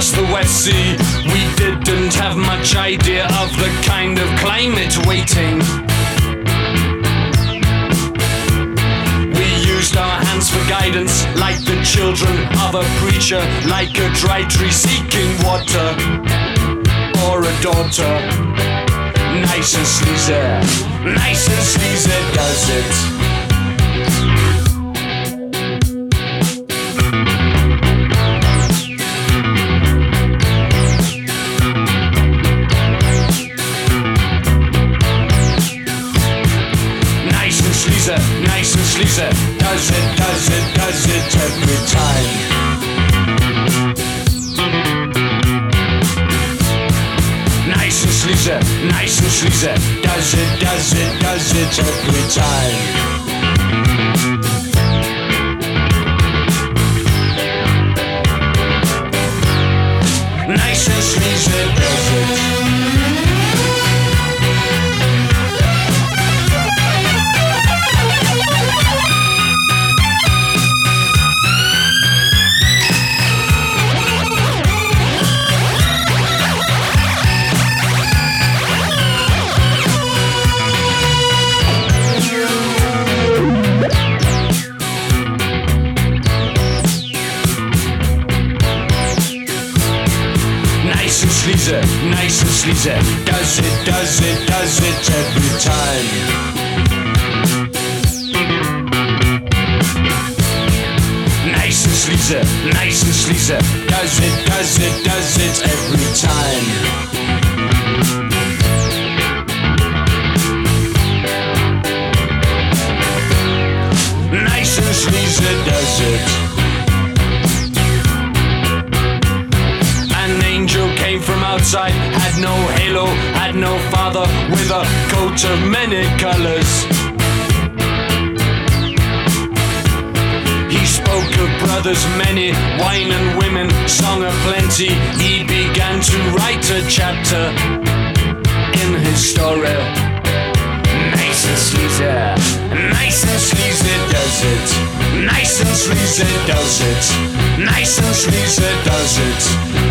across the West Sea. We didn't have much idea of the kind of climate waiting. We used our hands for guidance, like the children of a preacher, like a dry tree seeking water, or a daughter. Nice and sleazy, nice and sleazy does it. Nice and sleazy, nice and sleazy. Does it, does it, does Nice and sleazy. Does it, does it, does it every time. Nice and sleazy, nice and sleazy. Does it, does it, does it every time. Nice and sleazy does it. Came from outside, had no halo, had no father, with a coat of many colors. He spoke of brothers many, wine and women, song of plenty. He began to write a chapter in his story. Nice and sleazy, nice and sleazy does it. Nice and sleazy does it. Nice and sleazy does it.